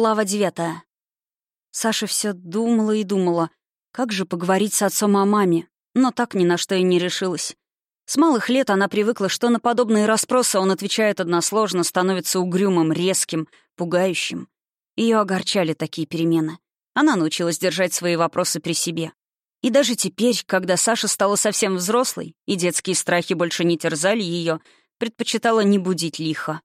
Глава девятая. Саша все думала и думала, как же поговорить с отцом о маме, но так ни на что и не решилась. С малых лет она привыкла, что на подобные расспросы он отвечает односложно, становится угрюмым, резким, пугающим. Ее огорчали такие перемены. Она научилась держать свои вопросы при себе. И даже теперь, когда Саша стала совсем взрослой, и детские страхи больше не терзали ее, предпочитала не будить лихо.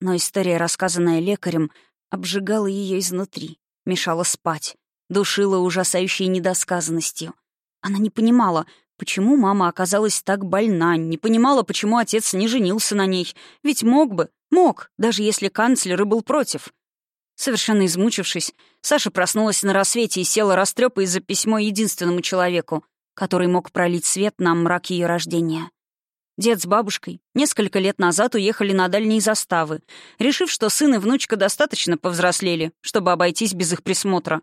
Но история, рассказанная лекарем, обжигала ее изнутри, мешала спать, душила ужасающей недосказанностью. Она не понимала, почему мама оказалась так больна, не понимала, почему отец не женился на ней. Ведь мог бы, мог, даже если канцлер и был против. Совершенно измучившись, Саша проснулась на рассвете и села растрёпа из-за письмо единственному человеку, который мог пролить свет на мрак ее рождения. Дед с бабушкой несколько лет назад уехали на дальние заставы, решив, что сын и внучка достаточно повзрослели, чтобы обойтись без их присмотра.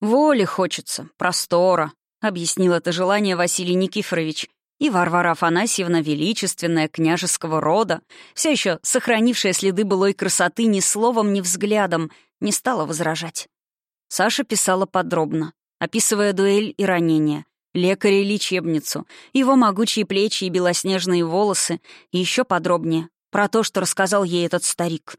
«Воли хочется, простора», — объяснил это желание Василий Никифорович. И Варвара Афанасьевна, величественная, княжеского рода, все еще сохранившая следы былой красоты ни словом, ни взглядом, не стала возражать. Саша писала подробно, описывая дуэль и ранения, лекаря и лечебницу, его могучие плечи и белоснежные волосы, и еще подробнее про то, что рассказал ей этот старик.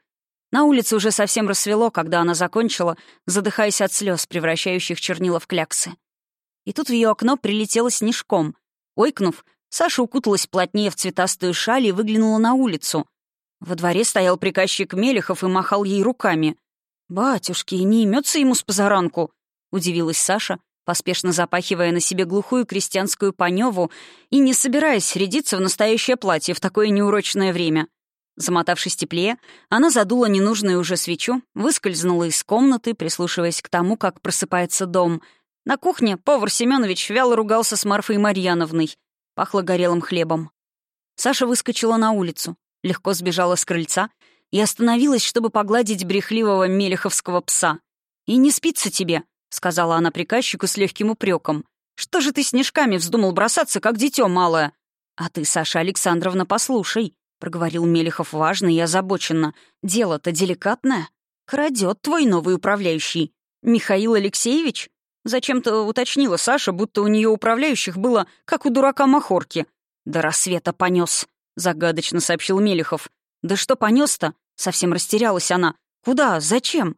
На улице уже совсем рассвело, когда она закончила, задыхаясь от слез, превращающих чернила в кляксы. И тут в ее окно прилетело снежком. Ойкнув, Саша укуталась плотнее в цветастую шаль и выглянула на улицу. Во дворе стоял приказчик Мелехов и махал ей руками. «Батюшки, не имется ему с позаранку?» — удивилась Саша, поспешно запахивая на себе глухую крестьянскую паневу и не собираясь рядиться в настоящее платье в такое неурочное время. Замотавшись теплее, она задула ненужную уже свечу, выскользнула из комнаты, прислушиваясь к тому, как просыпается дом. На кухне повар Семенович вяло ругался с Марфой Марьяновной. Пахло горелым хлебом. Саша выскочила на улицу, легко сбежала с крыльца и остановилась, чтобы погладить брехливого мелеховского пса. «И не спится тебе», — сказала она приказчику с легким упреком. «Что же ты снежками вздумал бросаться, как дитё малое?» «А ты, Саша Александровна, послушай», — проговорил Мелехов важно и озабоченно. «Дело-то деликатное. Крадет твой новый управляющий. Михаил Алексеевич?» Зачем-то уточнила Саша, будто у нее управляющих было, как у дурака Махорки. «До рассвета понес, загадочно сообщил Мелехов. «Да что понес-то?» Совсем растерялась она. «Куда? Зачем?»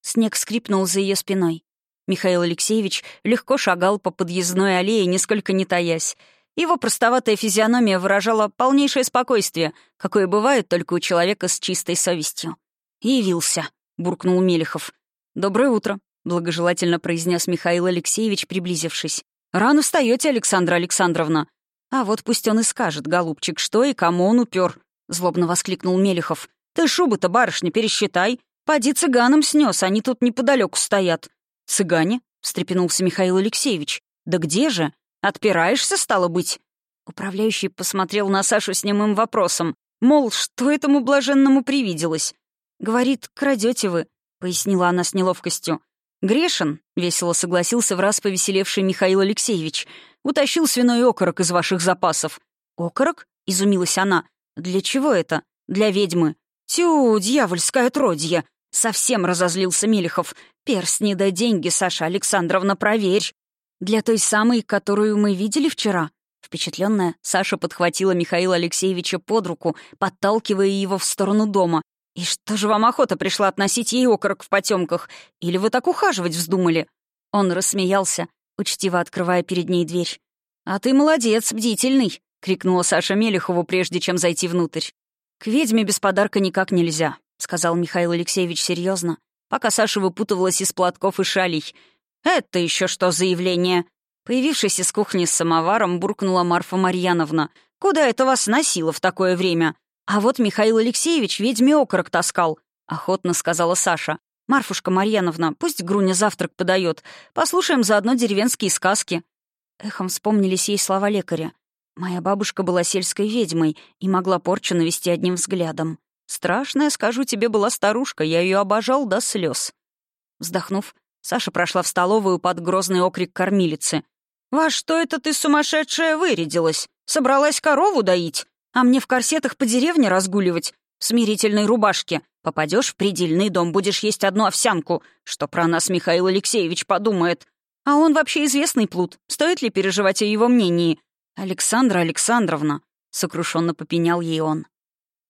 Снег скрипнул за ее спиной. Михаил Алексеевич легко шагал по подъездной аллее, нисколько не таясь. Его простоватая физиономия выражала полнейшее спокойствие, какое бывает только у человека с чистой совестью. «Явился», — буркнул Мелехов. «Доброе утро», — благожелательно произнес Михаил Алексеевич, приблизившись. «Рано встаете, Александра Александровна». «А вот пусть он и скажет, голубчик, что и кому он упер», — злобно воскликнул Мелехов. «Ты шубу-то, барышня, пересчитай. Поди цыганам снес, они тут неподалеку стоят. «Цыгане?» — встрепенулся Михаил Алексеевич. «Да где же? Отпираешься, стало быть?» Управляющий посмотрел на Сашу с немым вопросом. Мол, что этому блаженному привиделось? «Говорит, крадете вы», — пояснила она с неловкостью. «Грешен», — весело согласился в раз повеселевший Михаил Алексеевич. «Утащил свиной окорок из ваших запасов». «Окорок?» — изумилась она. «Для чего это? Для ведьмы». «Тю, дьявольское отродье!» Совсем разозлился Мелехов. «Перстни да деньги, Саша Александровна, проверь!» «Для той самой, которую мы видели вчера?» Впечатленная, Саша подхватила Михаила Алексеевича под руку, подталкивая его в сторону дома. «И что же вам охота пришла относить ей окорок в потемках? Или вы так ухаживать вздумали?» Он рассмеялся, учтиво открывая перед ней дверь. «А ты молодец, бдительный!» — крикнула Саша Мелехову, прежде чем зайти внутрь. «К ведьме без подарка никак нельзя сказал Михаил Алексеевич серьезно, пока Саша выпутывалась из платков и шалей. «Это еще что за явление?» Появившись из кухни с самоваром, буркнула Марфа Марьяновна. «Куда это вас носило в такое время?» «А вот Михаил Алексеевич ведьме окорок таскал», — охотно сказала Саша. «Марфушка Марьяновна, пусть Груня завтрак подает. Послушаем заодно деревенские сказки». Эхом вспомнились ей слова лекаря. «Моя бабушка была сельской ведьмой и могла порчу навести одним взглядом. Страшная, скажу тебе, была старушка, я ее обожал до слез. Вздохнув, Саша прошла в столовую под грозный окрик кормилицы. «Во что это ты, сумасшедшая, вырядилась? Собралась корову доить? А мне в корсетах по деревне разгуливать? в смирительной рубашке. Попадешь в предельный дом, будешь есть одну овсянку. Что про нас Михаил Алексеевич подумает? А он вообще известный плут. Стоит ли переживать о его мнении? Александра Александровна, — сокрушенно попенял ей он.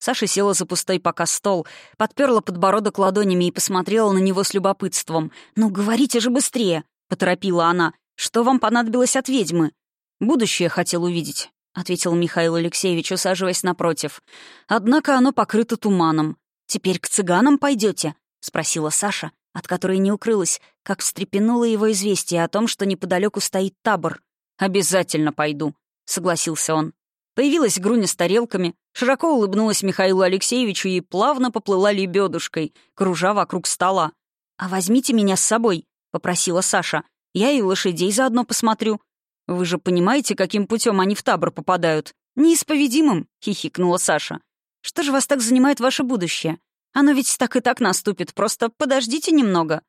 Саша села за пустой пока стол, подперла подбородок ладонями и посмотрела на него с любопытством. «Ну, говорите же быстрее!» — поторопила она. «Что вам понадобилось от ведьмы?» «Будущее хотел увидеть», — ответил Михаил Алексеевич, усаживаясь напротив. «Однако оно покрыто туманом. Теперь к цыганам пойдете? спросила Саша, от которой не укрылась, как встрепенуло его известие о том, что неподалеку стоит табор. «Обязательно пойду», — согласился он. Появилась Груня с тарелками, широко улыбнулась Михаилу Алексеевичу и плавно поплыла лебедушкой, кружа вокруг стола. «А возьмите меня с собой», — попросила Саша. «Я и лошадей заодно посмотрю». «Вы же понимаете, каким путем они в табор попадают?» «Неисповедимым», — хихикнула Саша. «Что же вас так занимает ваше будущее? Оно ведь так и так наступит, просто подождите немного».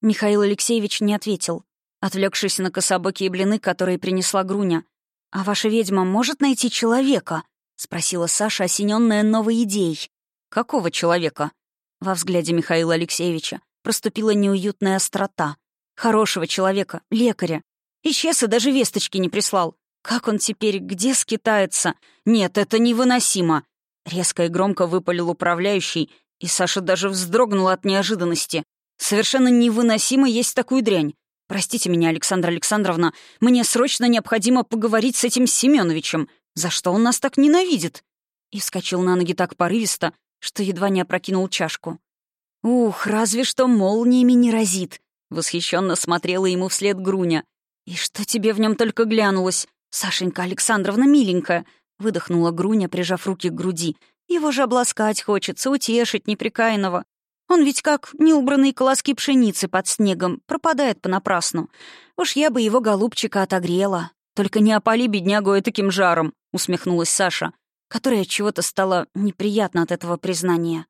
Михаил Алексеевич не ответил, отвлекшись на кособокие блины, которые принесла Груня. «А ваша ведьма может найти человека?» — спросила Саша, осененная новой идеей. «Какого человека?» Во взгляде Михаила Алексеевича проступила неуютная острота. «Хорошего человека, лекаря. Исчез и даже весточки не прислал. Как он теперь, где скитается? Нет, это невыносимо!» Резко и громко выпалил управляющий, и Саша даже вздрогнула от неожиданности. «Совершенно невыносимо есть такую дрянь. «Простите меня, Александра Александровна, мне срочно необходимо поговорить с этим Семеновичем. За что он нас так ненавидит?» И вскочил на ноги так порывисто, что едва не опрокинул чашку. «Ух, разве что молниями не разит!» — восхищенно смотрела ему вслед Груня. «И что тебе в нем только глянулось? Сашенька Александровна миленькая!» — выдохнула Груня, прижав руки к груди. «Его же обласкать хочется, утешить неприкаянного. Он ведь как неубранные колоски пшеницы под снегом, пропадает понапрасну. Уж я бы его голубчика отогрела. Только не опали беднягу таким жаром, усмехнулась Саша, которая чего-то стала неприятно от этого признания.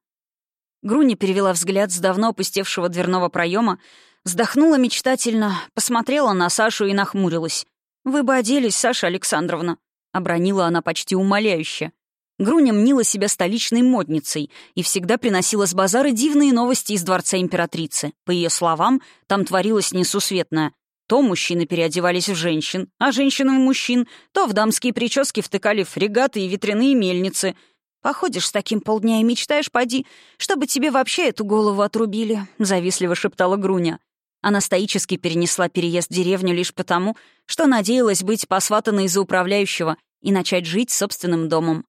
Груни перевела взгляд с давно опустевшего дверного проема, вздохнула мечтательно, посмотрела на Сашу и нахмурилась. «Вы бы оделись, Саша Александровна», — обронила она почти умоляюще. Груня мнила себя столичной модницей и всегда приносила с базара дивные новости из дворца императрицы. По ее словам, там творилось несусветное. То мужчины переодевались в женщин, а женщины в мужчин, то в дамские прически втыкали фрегаты и ветряные мельницы. «Походишь с таким полдня и мечтаешь, поди, чтобы тебе вообще эту голову отрубили», — завистливо шептала Груня. Она стоически перенесла переезд в деревню лишь потому, что надеялась быть посватанной за управляющего и начать жить собственным домом.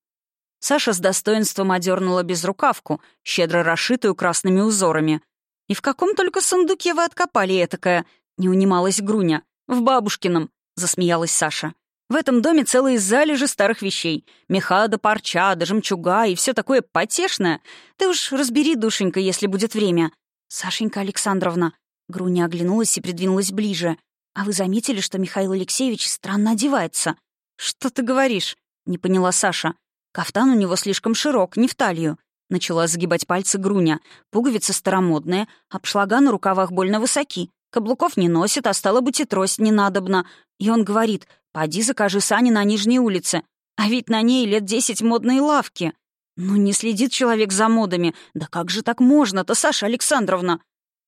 Саша с достоинством одернула безрукавку, щедро расшитую красными узорами. «И в каком только сундуке вы откопали этакое?» — не унималась Груня. «В бабушкином», — засмеялась Саша. «В этом доме целые залежи старых вещей. Меха да парча, да жемчуга и все такое потешное. Ты уж разбери, душенька, если будет время». «Сашенька Александровна», — Груня оглянулась и придвинулась ближе. «А вы заметили, что Михаил Алексеевич странно одевается?» «Что ты говоришь?» — не поняла Саша. Кафтан у него слишком широк, не в талию. Начала загибать пальцы Груня. Пуговицы старомодные, обшлага на рукавах больно высоки. Каблуков не носит, а стало быть и трость не надобно. И он говорит, «Поди закажи сани на Нижней улице». А ведь на ней лет десять модные лавки. Ну, не следит человек за модами. Да как же так можно-то, Саша Александровна?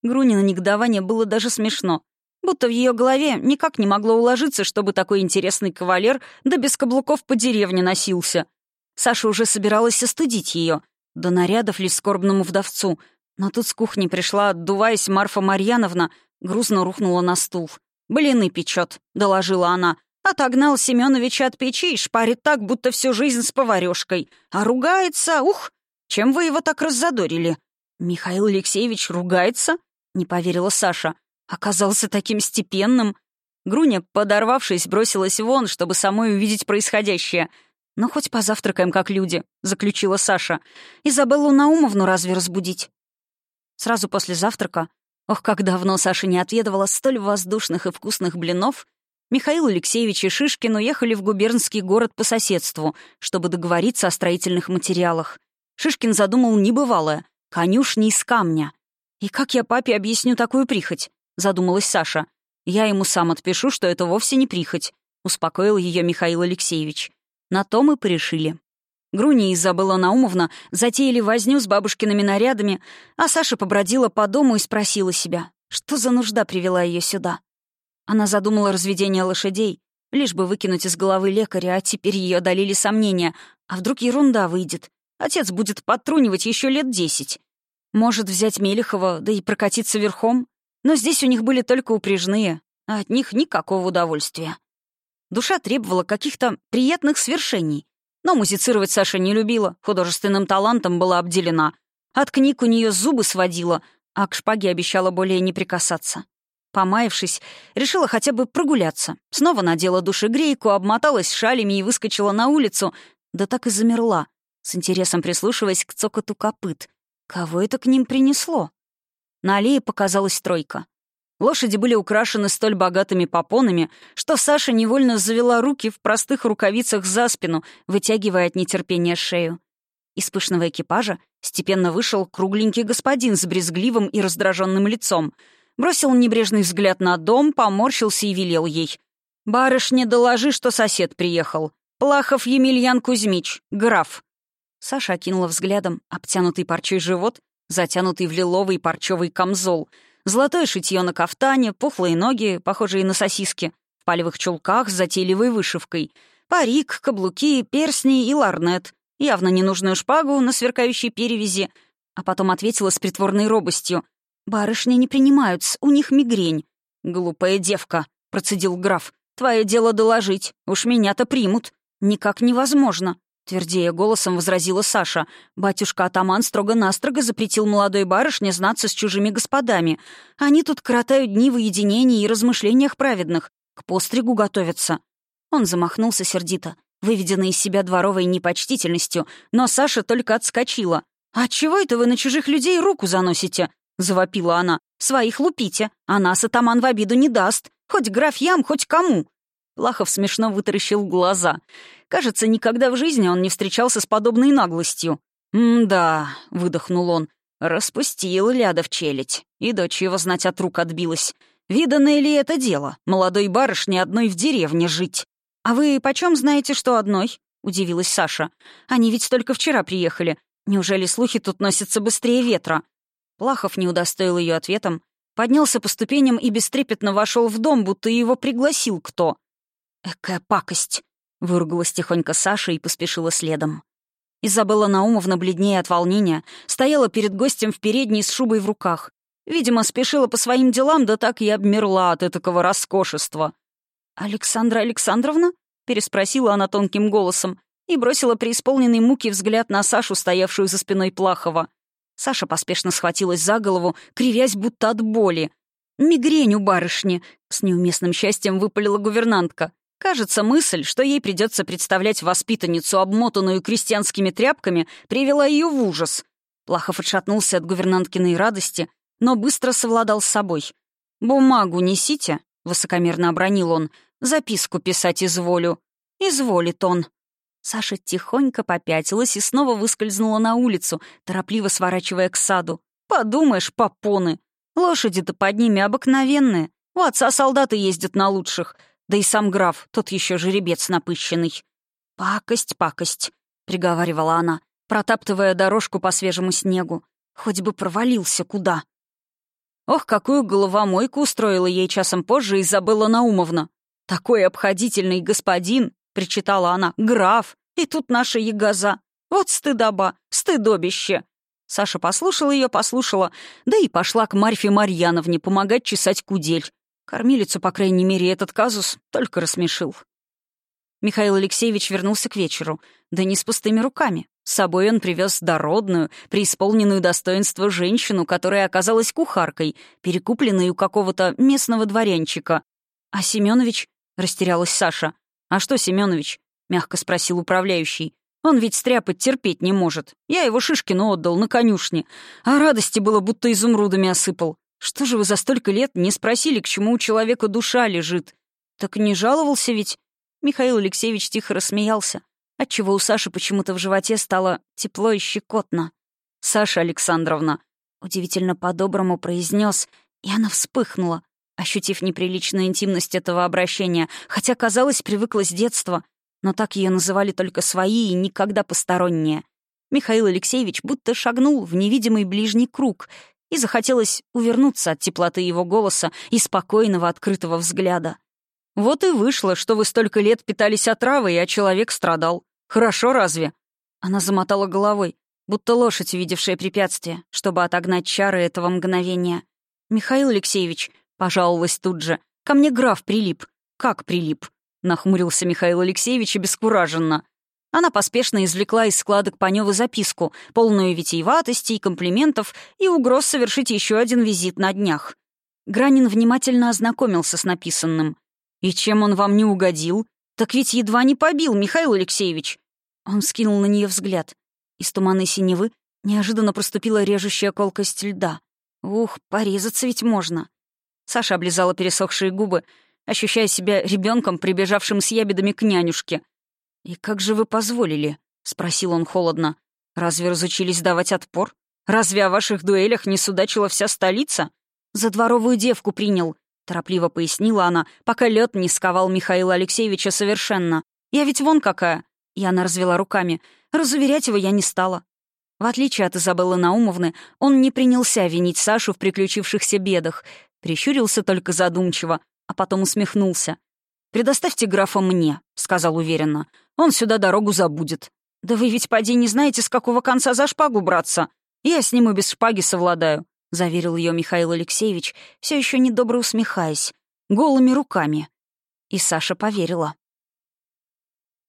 Грунина негодование было даже смешно. Будто в ее голове никак не могло уложиться, чтобы такой интересный кавалер да без каблуков по деревне носился. Саша уже собиралась остудить ее, до нарядов ли скорбному вдовцу. Но тут с кухни пришла, отдуваясь, Марфа Марьяновна, грустно рухнула на стул. «Блины печет», — доложила она. Отогнал Семеновича от печи и шпарит так, будто всю жизнь с поварешкой. А ругается, ух! Чем вы его так раззадорили? Михаил Алексеевич ругается? Не поверила Саша. Оказался таким степенным. Груня, подорвавшись, бросилась вон, чтобы самой увидеть происходящее — «Ну, хоть позавтракаем, как люди», — заключила Саша. «Изабеллу Наумовну разве разбудить?» Сразу после завтрака, ох, как давно Саша не отведывала столь воздушных и вкусных блинов, Михаил Алексеевич и Шишкин уехали в губернский город по соседству, чтобы договориться о строительных материалах. Шишкин задумал небывалое — конюшни из камня. «И как я папе объясню такую прихоть?» — задумалась Саша. «Я ему сам отпишу, что это вовсе не прихоть», — успокоил ее Михаил Алексеевич. На то мы порешили. Груни и Изабелла Наумовна затеяли возню с бабушкиными нарядами, а Саша побродила по дому и спросила себя, что за нужда привела ее сюда. Она задумала разведение лошадей, лишь бы выкинуть из головы лекаря, а теперь ее одолели сомнения. А вдруг ерунда выйдет? Отец будет подтрунивать еще лет десять. Может, взять Мелехова, да и прокатиться верхом? Но здесь у них были только упряжные, а от них никакого удовольствия. Душа требовала каких-то приятных свершений, но музицировать Саша не любила, художественным талантом была обделена. От книг у нее зубы сводила, а к шпаге обещала более не прикасаться. Помаявшись, решила хотя бы прогуляться. Снова надела душегрейку, обмоталась шалями и выскочила на улицу, да так и замерла, с интересом прислушиваясь к цокоту копыт. Кого это к ним принесло? На аллее показалась тройка. Лошади были украшены столь богатыми попонами, что Саша невольно завела руки в простых рукавицах за спину, вытягивая от нетерпения шею. Из пышного экипажа степенно вышел кругленький господин с брезгливым и раздраженным лицом. Бросил небрежный взгляд на дом, поморщился и велел ей. «Барышне, доложи, что сосед приехал. Плахов Емельян Кузьмич, граф». Саша окинула взглядом обтянутый парчой живот, затянутый в лиловый парчевый камзол — Золотое шитье на кафтане, пухлые ноги, похожие на сосиски, в палевых чулках с затейливой вышивкой, парик, каблуки, персни и ларнет, явно ненужную шпагу на сверкающей перевязи, а потом ответила с притворной робостью. «Барышни не принимаются, у них мигрень». «Глупая девка», — процедил граф. «Твое дело доложить, уж меня-то примут. Никак невозможно. Твердея голосом возразила Саша. Батюшка-атаман строго-настрого запретил молодой барышне знаться с чужими господами. Они тут коротают дни в уединении и размышлениях праведных. К постригу готовятся. Он замахнулся сердито, выведенный из себя дворовой непочтительностью, но Саша только отскочила. «А чего это вы на чужих людей руку заносите?» — завопила она. «Своих лупите, а нас атаман в обиду не даст. Хоть графьям, хоть кому». Лахов смешно вытаращил глаза. Кажется, никогда в жизни он не встречался с подобной наглостью. «М-да», — выдохнул он, — распустил в челядь. И дочь его знать от рук отбилась. Виданное ли это дело? Молодой барышне одной в деревне жить. «А вы почем знаете, что одной?» — удивилась Саша. «Они ведь только вчера приехали. Неужели слухи тут носятся быстрее ветра?» Плахов не удостоил ее ответом, поднялся по ступеням и бестрепетно вошел в дом, будто его пригласил кто. «Экая пакость!» Выругалась тихонько Саша и поспешила следом. Изабелла Наумовна, бледнее от волнения, стояла перед гостем в передней с шубой в руках. Видимо, спешила по своим делам, да так и обмерла от этакого роскошества. «Александра Александровна?» — переспросила она тонким голосом и бросила преисполненный муки взгляд на Сашу, стоявшую за спиной Плахова. Саша поспешно схватилась за голову, кривясь будто от боли. «Мигрень у барышни!» — с неуместным счастьем выпалила гувернантка. Кажется, мысль, что ей придется представлять воспитанницу, обмотанную крестьянскими тряпками, привела ее в ужас. Плахов отшатнулся от гувернанткиной радости, но быстро совладал с собой. «Бумагу несите», — высокомерно обронил он. «Записку писать изволю». «Изволит он». Саша тихонько попятилась и снова выскользнула на улицу, торопливо сворачивая к саду. «Подумаешь, попоны! Лошади-то под ними обыкновенные. У отца солдаты ездят на лучших. Да и сам граф, тот еще жеребец напыщенный. «Пакость, пакость», — приговаривала она, протаптывая дорожку по свежему снегу. «Хоть бы провалился куда». Ох, какую головомойку устроила ей часом позже Изабелла Наумовна. «Такой обходительный господин», — причитала она, — «граф, и тут наша ягоза. Вот стыдоба, стыдобище». Саша послушала ее, послушала, да и пошла к Марфе Марьяновне помогать чесать кудель. Кормилицу, по крайней мере, этот казус только рассмешил. Михаил Алексеевич вернулся к вечеру, да не с пустыми руками. С собой он привез дородную, преисполненную достоинства женщину, которая оказалась кухаркой, перекупленной у какого-то местного дворянчика. «А Семенович?» — растерялась Саша. «А что Семенович?» — мягко спросил управляющий. «Он ведь стряпать терпеть не может. Я его Шишкину отдал на конюшне, а радости было, будто изумрудами осыпал. Что же вы за столько лет не спросили, к чему у человека душа лежит? Так не жаловался ведь?» Михаил Алексеевич тихо рассмеялся, отчего у Саши почему-то в животе стало тепло и щекотно. «Саша Александровна», — удивительно по-доброму произнес, и она вспыхнула, ощутив неприличную интимность этого обращения, хотя, казалось, привыкла с детства. но так ее называли только свои и никогда посторонние. Михаил Алексеевич будто шагнул в невидимый ближний круг, и захотелось увернуться от теплоты его голоса и спокойного открытого взгляда. «Вот и вышло, что вы столько лет питались отравой, а человек страдал. Хорошо разве?» Она замотала головой, будто лошадь, увидевшая препятствие, чтобы отогнать чары этого мгновения. «Михаил Алексеевич», — пожаловалась тут же, — «ко мне граф прилип». «Как прилип?» — нахмурился Михаил Алексеевич обескураженно. Она поспешно извлекла из складок Панёвы записку, полную витиеватости и комплиментов, и угроз совершить еще один визит на днях. Гранин внимательно ознакомился с написанным. «И чем он вам не угодил? Так ведь едва не побил, Михаил Алексеевич!» Он скинул на нее взгляд. Из туманной синевы неожиданно проступила режущая колкость льда. «Ух, порезаться ведь можно!» Саша облизала пересохшие губы, ощущая себя ребенком, прибежавшим с ябедами к нянюшке — «И как же вы позволили?» — спросил он холодно. «Разве разучились давать отпор? Разве о ваших дуэлях не судачила вся столица? За дворовую девку принял», — торопливо пояснила она, пока лед не сковал Михаила Алексеевича совершенно. «Я ведь вон какая!» И она развела руками. Разуверять его я не стала. В отличие от Изабеллы Наумовны, он не принялся винить Сашу в приключившихся бедах, прищурился только задумчиво, а потом усмехнулся. «Предоставьте графа мне», — сказал уверенно. «Он сюда дорогу забудет». «Да вы ведь, поди, не знаете, с какого конца за шпагу браться. Я с ним и без шпаги совладаю», — заверил ее Михаил Алексеевич, все еще недобро усмехаясь, голыми руками. И Саша поверила.